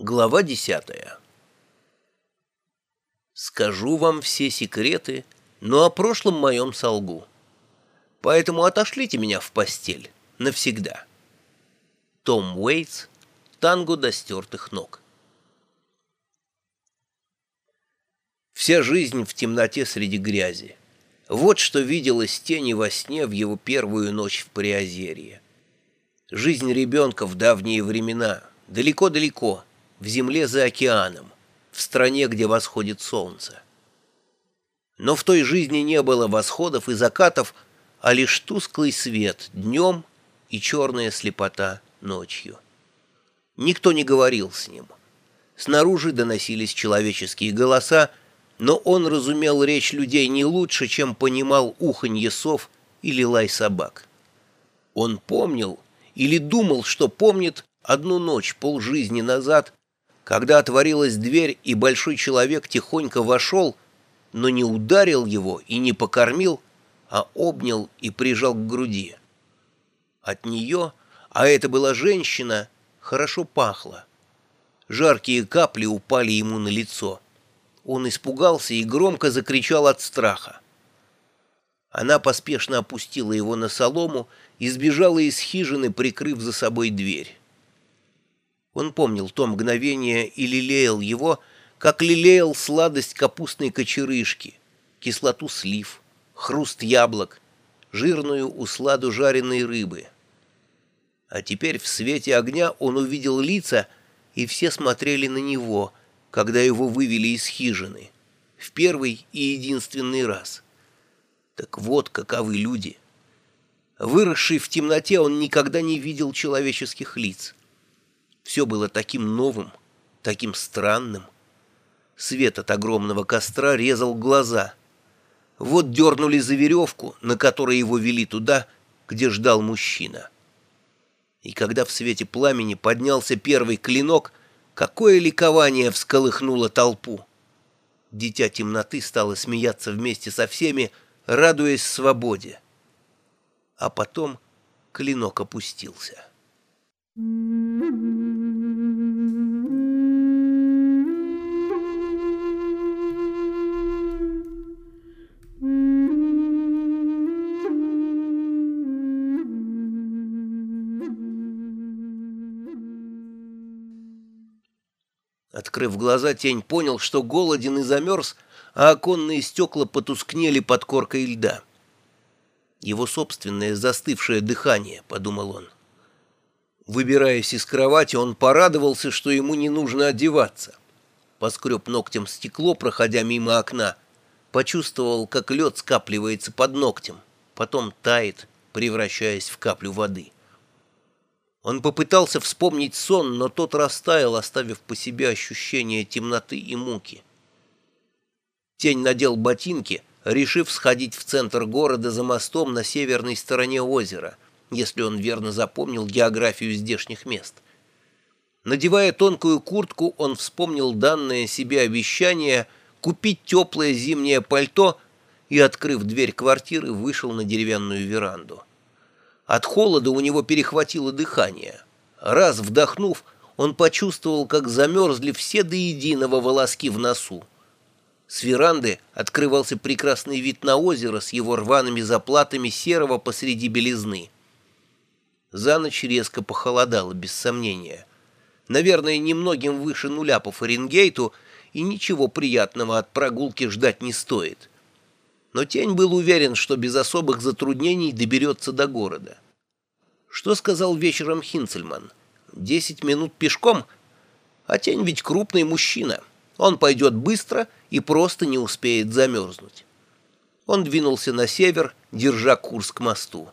Глава десятая Скажу вам все секреты, но о прошлом моем солгу. Поэтому отошлите меня в постель навсегда. Том Уэйтс «Танго до стертых ног». Вся жизнь в темноте среди грязи. Вот что виделось тени во сне в его первую ночь в Приозерье. Жизнь ребенка в давние времена, далеко-далеко, в земле за океаном, в стране, где восходит солнце. Но в той жизни не было восходов и закатов, а лишь тусклый свет днем и черная слепота ночью. Никто не говорил с ним. Снаружи доносились человеческие голоса, но он разумел речь людей не лучше, чем понимал уханье сов или лай собак. Он помнил или думал, что помнит одну ночь полжизни назад, когда отворилась дверь, и большой человек тихонько вошел, но не ударил его и не покормил, а обнял и прижал к груди. От нее, а это была женщина, хорошо пахло. Жаркие капли упали ему на лицо. Он испугался и громко закричал от страха. Она поспешно опустила его на солому и сбежала из хижины, прикрыв за собой дверь. Он помнил то мгновение и лелеял его, как лелеял сладость капустной кочерышки, кислоту слив, хруст яблок, жирную усладу жареной рыбы. А теперь в свете огня он увидел лица, и все смотрели на него, когда его вывели из хижины, в первый и единственный раз. Так вот каковы люди. Выросший в темноте, он никогда не видел человеческих лиц. Все было таким новым, таким странным. Свет от огромного костра резал глаза. Вот дернули за веревку, на которой его вели туда, где ждал мужчина. И когда в свете пламени поднялся первый клинок, какое ликование всколыхнуло толпу. Дитя темноты стало смеяться вместе со всеми, радуясь свободе. А потом клинок опустился. Открыв глаза, тень понял, что голоден и замерз, а оконные стекла потускнели под коркой льда. «Его собственное застывшее дыхание», — подумал он. Выбираясь из кровати, он порадовался, что ему не нужно одеваться. Поскреб ногтем стекло, проходя мимо окна, почувствовал, как лед скапливается под ногтем, потом тает, превращаясь в каплю воды. Он попытался вспомнить сон, но тот растаял, оставив по себе ощущение темноты и муки. Тень надел ботинки, решив сходить в центр города за мостом на северной стороне озера, если он верно запомнил географию здешних мест. Надевая тонкую куртку, он вспомнил данное себе обещание купить теплое зимнее пальто и, открыв дверь квартиры, вышел на деревянную веранду. От холода у него перехватило дыхание. Раз вдохнув, он почувствовал, как замерзли все до единого волоски в носу. С веранды открывался прекрасный вид на озеро с его рваными заплатами серого посреди белизны. За ночь резко похолодало, без сомнения. Наверное, немногим выше нуля по Фаренгейту, и ничего приятного от прогулки ждать не стоит но Тень был уверен, что без особых затруднений доберется до города. Что сказал вечером Хинцельман? Десять минут пешком? А Тень ведь крупный мужчина. Он пойдет быстро и просто не успеет замерзнуть. Он двинулся на север, держа курс к мосту.